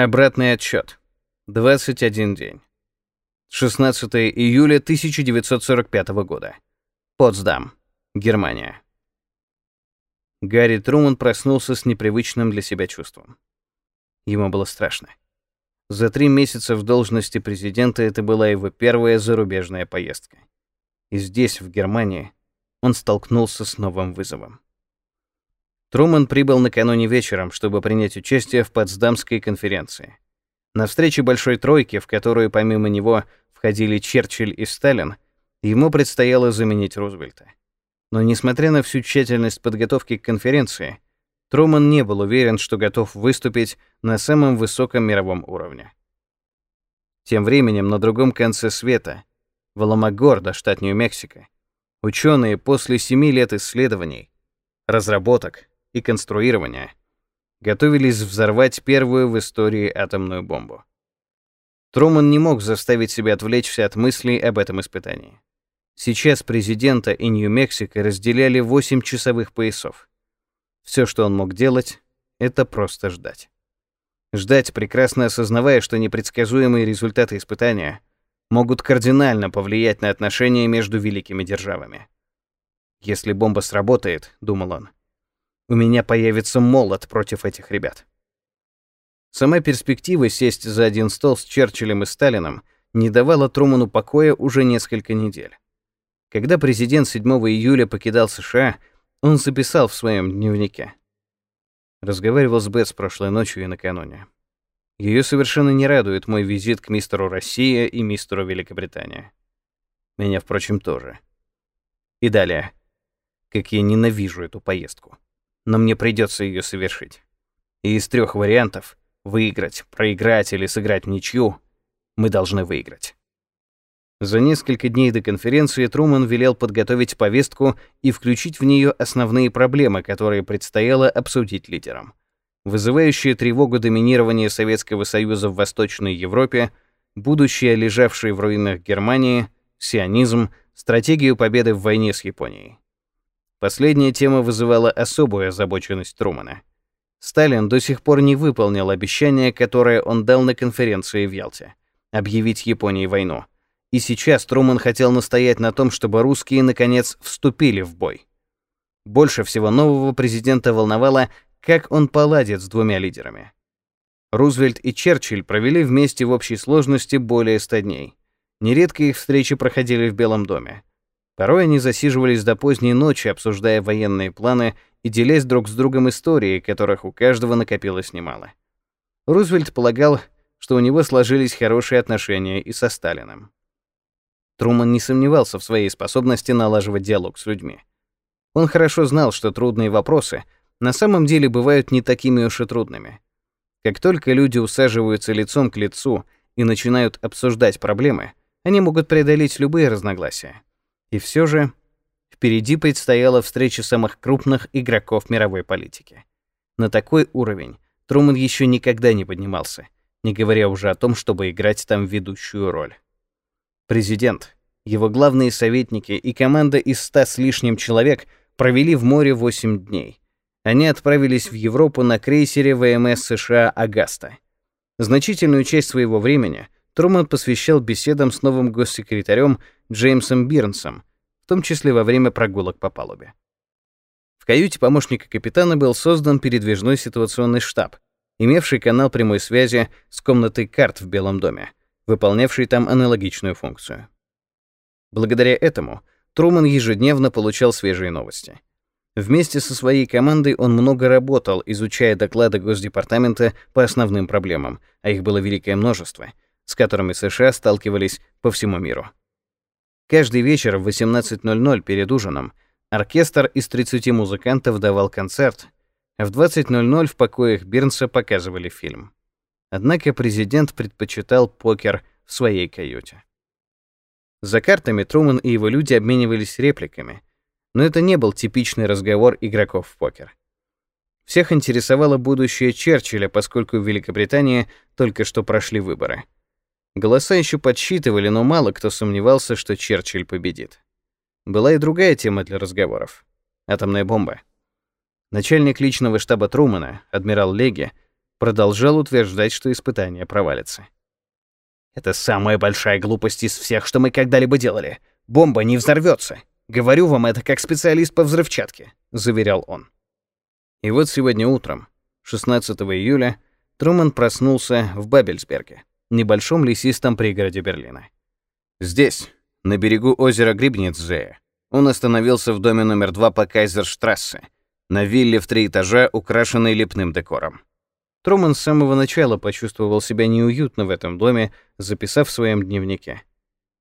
Обратный отсчет. 21 день. 16 июля 1945 года. Потсдам, Германия. Гарри Труман проснулся с непривычным для себя чувством. Ему было страшно. За три месяца в должности президента это была его первая зарубежная поездка. И здесь, в Германии, он столкнулся с новым вызовом. Труман прибыл накануне вечером, чтобы принять участие в Потсдамской конференции. На встрече Большой Тройки, в которую помимо него входили Черчилль и Сталин, ему предстояло заменить Рузвельта. Но несмотря на всю тщательность подготовки к конференции, Труман не был уверен, что готов выступить на самом высоком мировом уровне. Тем временем на другом конце света, в Аламагордо, штат Нью-Мексико, ученые после семи лет исследований, разработок и конструирования готовились взорвать первую в истории атомную бомбу. Труман не мог заставить себя отвлечься от мыслей об этом испытании. Сейчас президента и Нью-Мексико разделяли 8 часовых поясов. Все, что он мог делать, это просто ждать. Ждать, прекрасно осознавая, что непредсказуемые результаты испытания могут кардинально повлиять на отношения между великими державами. Если бомба сработает, думал он, у меня появится молот против этих ребят. Сама перспектива сесть за один стол с Черчиллем и Сталином не давала Труману покоя уже несколько недель. Когда президент 7 июля покидал США, он записал в своем дневнике. Разговаривал с Бетс прошлой ночью и накануне. Ее совершенно не радует мой визит к мистеру Россия и мистеру Великобритания. Меня, впрочем, тоже. И далее. Как я ненавижу эту поездку но мне придется ее совершить. И из трех вариантов — выиграть, проиграть или сыграть в ничью — мы должны выиграть. За несколько дней до конференции Труман велел подготовить повестку и включить в нее основные проблемы, которые предстояло обсудить лидерам. Вызывающие тревогу доминирование Советского Союза в Восточной Европе, будущее лежавшее в руинах Германии, сионизм, стратегию победы в войне с Японией. Последняя тема вызывала особую озабоченность Трумана. Сталин до сих пор не выполнил обещание, которое он дал на конференции в Ялте — объявить Японии войну. И сейчас Труман хотел настоять на том, чтобы русские, наконец, вступили в бой. Больше всего нового президента волновало, как он поладит с двумя лидерами. Рузвельт и Черчилль провели вместе в общей сложности более ста дней. Нередко их встречи проходили в Белом доме. Порой они засиживались до поздней ночи, обсуждая военные планы и делясь друг с другом историей, которых у каждого накопилось немало. Рузвельт полагал, что у него сложились хорошие отношения и со Сталиным. Труман не сомневался в своей способности налаживать диалог с людьми. Он хорошо знал, что трудные вопросы на самом деле бывают не такими уж и трудными. Как только люди усаживаются лицом к лицу и начинают обсуждать проблемы, они могут преодолеть любые разногласия. И все же впереди предстояла встреча самых крупных игроков мировой политики. На такой уровень Труман еще никогда не поднимался, не говоря уже о том, чтобы играть там ведущую роль. Президент, его главные советники и команда из ста с лишним человек провели в море 8 дней. Они отправились в Европу на крейсере ВМС США «Агаста». Значительную часть своего времени Труман посвящал беседам с новым госсекретарем Джеймсом Бирнсом, в том числе во время прогулок по палубе. В каюте помощника капитана был создан передвижной ситуационный штаб, имевший канал прямой связи с комнатой карт в Белом доме, выполнявший там аналогичную функцию. Благодаря этому Труман ежедневно получал свежие новости. Вместе со своей командой он много работал, изучая доклады Госдепартамента по основным проблемам, а их было великое множество — с которыми США сталкивались по всему миру. Каждый вечер в 18.00 перед ужином оркестр из 30 музыкантов давал концерт, а в 20.00 в покоях Бирнса показывали фильм. Однако президент предпочитал покер в своей каюте. За картами Труман и его люди обменивались репликами, но это не был типичный разговор игроков в покер. Всех интересовало будущее Черчилля, поскольку в Великобритании только что прошли выборы — Голоса еще подсчитывали, но мало кто сомневался, что Черчилль победит. Была и другая тема для разговоров — атомная бомба. Начальник личного штаба Трумана, адмирал Леги, продолжал утверждать, что испытание провалится. «Это самая большая глупость из всех, что мы когда-либо делали. Бомба не взорвется. Говорю вам это как специалист по взрывчатке», — заверял он. И вот сегодня утром, 16 июля, Труман проснулся в Бабельсберге, небольшом лесистом пригороде Берлина. Здесь, на берегу озера Грибницзее, он остановился в доме номер два по Кайзерштрассе, на вилле в три этажа, украшенной лепным декором. Труман с самого начала почувствовал себя неуютно в этом доме, записав в своем дневнике.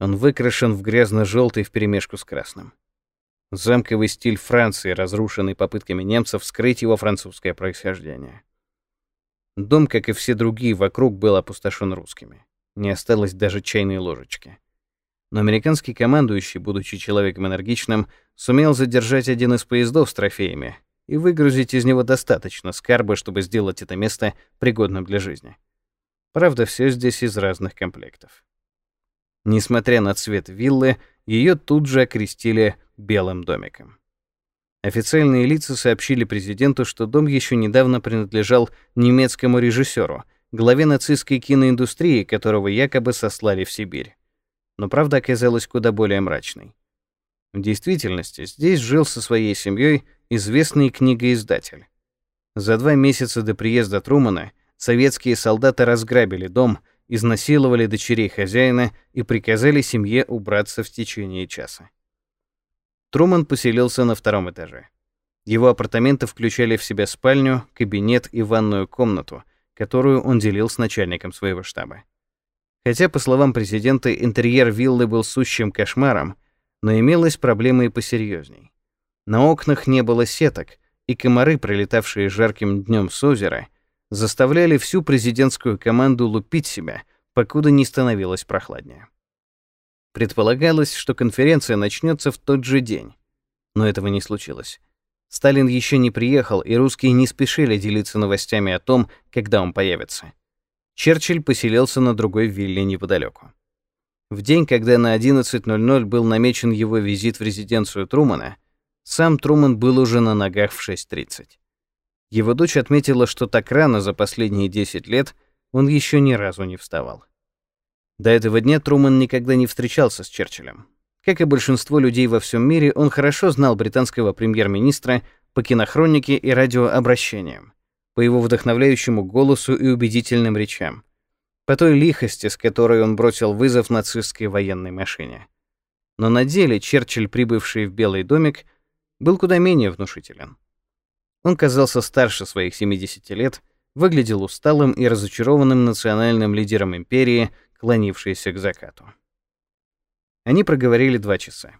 Он выкрашен в грязно-желтый вперемешку с красным. Замковый стиль Франции, разрушенный попытками немцев скрыть его французское происхождение. Дом, как и все другие вокруг, был опустошен русскими. Не осталось даже чайной ложечки. Но американский командующий, будучи человеком энергичным, сумел задержать один из поездов с трофеями и выгрузить из него достаточно скарба, чтобы сделать это место пригодным для жизни. Правда, все здесь из разных комплектов. Несмотря на цвет виллы, ее тут же окрестили «белым домиком». Официальные лица сообщили президенту, что дом еще недавно принадлежал немецкому режиссеру, главе нацистской киноиндустрии, которого якобы сослали в Сибирь. Но правда оказалась куда более мрачной. В действительности здесь жил со своей семьей известный книгоиздатель. За два месяца до приезда Трумана советские солдаты разграбили дом, изнасиловали дочерей хозяина и приказали семье убраться в течение часа. Труман поселился на втором этаже. Его апартаменты включали в себя спальню, кабинет и ванную комнату, которую он делил с начальником своего штаба. Хотя, по словам президента, интерьер виллы был сущим кошмаром, но имелась проблема и посерьезней. На окнах не было сеток, и комары, прилетавшие жарким днем с озера, заставляли всю президентскую команду лупить себя, покуда не становилось прохладнее. Предполагалось, что конференция начнется в тот же день, но этого не случилось. Сталин еще не приехал, и русские не спешили делиться новостями о том, когда он появится. Черчилль поселился на другой вилле неподалеку. В день, когда на 11.00 был намечен его визит в резиденцию Трумана, сам Труман был уже на ногах в 6.30. Его дочь отметила, что так рано за последние 10 лет он еще ни разу не вставал. До этого дня Труман никогда не встречался с Черчиллем. Как и большинство людей во всем мире, он хорошо знал британского премьер-министра по кинохронике и радиообращениям, по его вдохновляющему голосу и убедительным речам, по той лихости, с которой он бросил вызов нацистской военной машине. Но на деле Черчилль, прибывший в Белый домик, был куда менее внушителен. Он казался старше своих 70 лет, выглядел усталым и разочарованным национальным лидером империи, клонившейся к закату. Они проговорили два часа.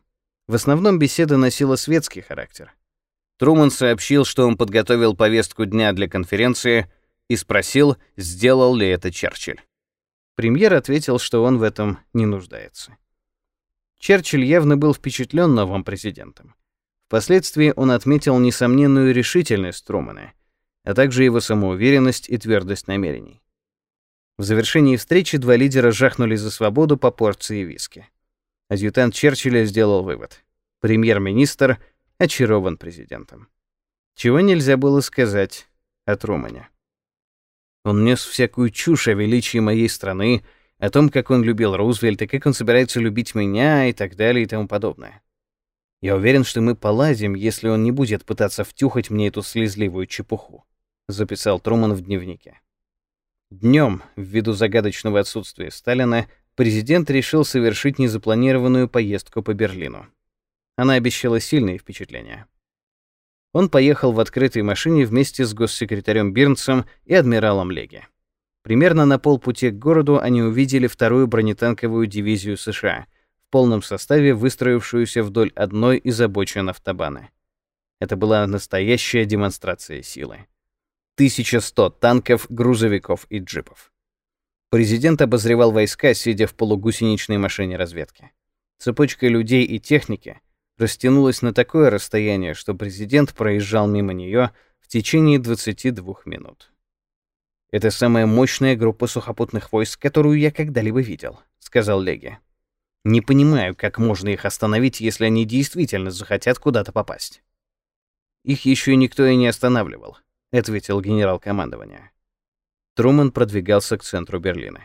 В основном беседа носила светский характер. Труман сообщил, что он подготовил повестку дня для конференции и спросил, сделал ли это Черчилль. Премьер ответил, что он в этом не нуждается. Черчилль явно был впечатлен новым президентом. Впоследствии он отметил несомненную решительность Трумана, а также его самоуверенность и твердость намерений. В завершении встречи два лидера жахнули за свободу по порции виски. Адъютант Черчилля сделал вывод. Премьер-министр очарован президентом. Чего нельзя было сказать о Трумане. Он нес всякую чушь о величии моей страны, о том, как он любил Рузвельта, как он собирается любить меня и так далее и тому подобное. Я уверен, что мы поладим, если он не будет пытаться втюхать мне эту слезливую чепуху», — записал Труман в дневнике. Днем, ввиду загадочного отсутствия Сталина, президент решил совершить незапланированную поездку по Берлину. Она обещала сильные впечатления. Он поехал в открытой машине вместе с госсекретарем Бирнсом и адмиралом Леги. Примерно на полпути к городу они увидели вторую бронетанковую дивизию США, полном составе выстроившуюся вдоль одной из обочин автобана. Это была настоящая демонстрация силы. 1100 танков, грузовиков и джипов. Президент обозревал войска, сидя в полугусеничной машине разведки. Цепочка людей и техники растянулась на такое расстояние, что президент проезжал мимо нее в течение 22 минут. «Это самая мощная группа сухопутных войск, которую я когда-либо видел», — сказал Леги. Не понимаю, как можно их остановить, если они действительно захотят куда-то попасть. Их еще никто и не останавливал, ответил генерал командования. Труман продвигался к центру Берлина.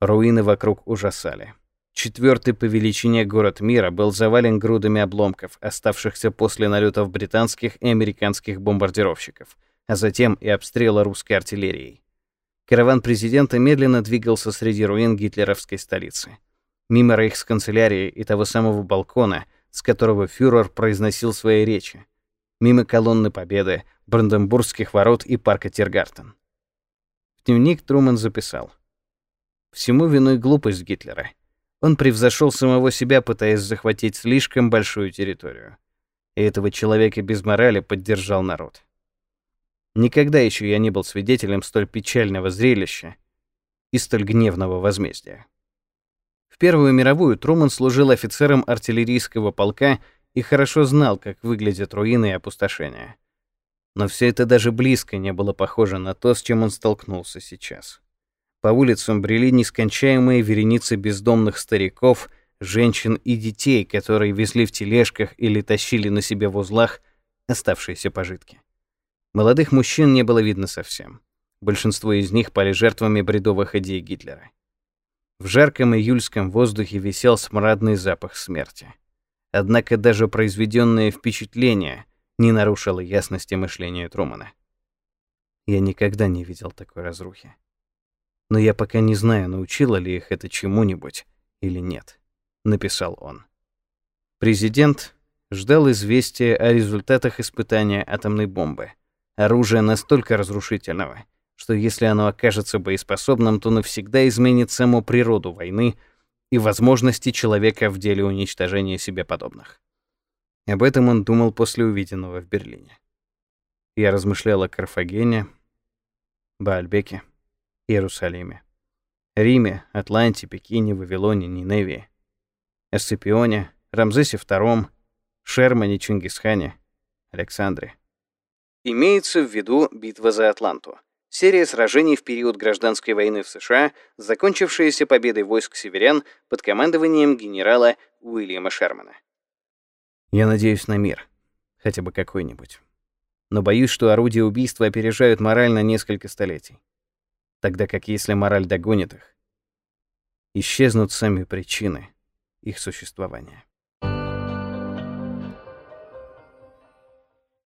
Руины вокруг ужасали. Четвертый по величине город мира был завален грудами обломков, оставшихся после налетов британских и американских бомбардировщиков, а затем и обстрела русской артиллерией. Караван президента медленно двигался среди руин гитлеровской столицы. Мимо рейхсканцелярии и того самого балкона, с которого фюрер произносил свои речи. Мимо колонны Победы, Бранденбургских ворот и парка Тиргартен. В дневник Труман записал. «Всему виной глупость Гитлера. Он превзошел самого себя, пытаясь захватить слишком большую территорию. И этого человека без морали поддержал народ. Никогда еще я не был свидетелем столь печального зрелища и столь гневного возмездия. В Первую мировую Труман служил офицером артиллерийского полка и хорошо знал, как выглядят руины и опустошения. Но все это даже близко не было похоже на то, с чем он столкнулся сейчас. По улицам брели нескончаемые вереницы бездомных стариков, женщин и детей, которые везли в тележках или тащили на себе в узлах оставшиеся пожитки. Молодых мужчин не было видно совсем. Большинство из них пали жертвами бредовых идей Гитлера. В жарком июльском воздухе висел смрадный запах смерти. Однако даже произведенное впечатление не нарушило ясности мышления Трумана. Я никогда не видел такой разрухи но я пока не знаю, научила ли их это чему-нибудь или нет», — написал он. Президент ждал известия о результатах испытания атомной бомбы, оружия настолько разрушительного, что если оно окажется боеспособным, то навсегда изменит саму природу войны и возможности человека в деле уничтожения себе подобных. Об этом он думал после увиденного в Берлине. Я размышлял о Карфагене, Баальбеке, Иерусалиме, Риме, Атланте, Пекине, Вавилоне, Ниневии, Эсципионе, Рамзесе II, Шермане, Чингисхане, Александре. Имеется в виду битва за Атланту. Серия сражений в период гражданской войны в США, закончившаяся победой войск северян под командованием генерала Уильяма Шермана. Я надеюсь на мир. Хотя бы какой-нибудь. Но боюсь, что орудия убийства опережают мораль на несколько столетий тогда как если мораль догонит их, исчезнут сами причины их существования.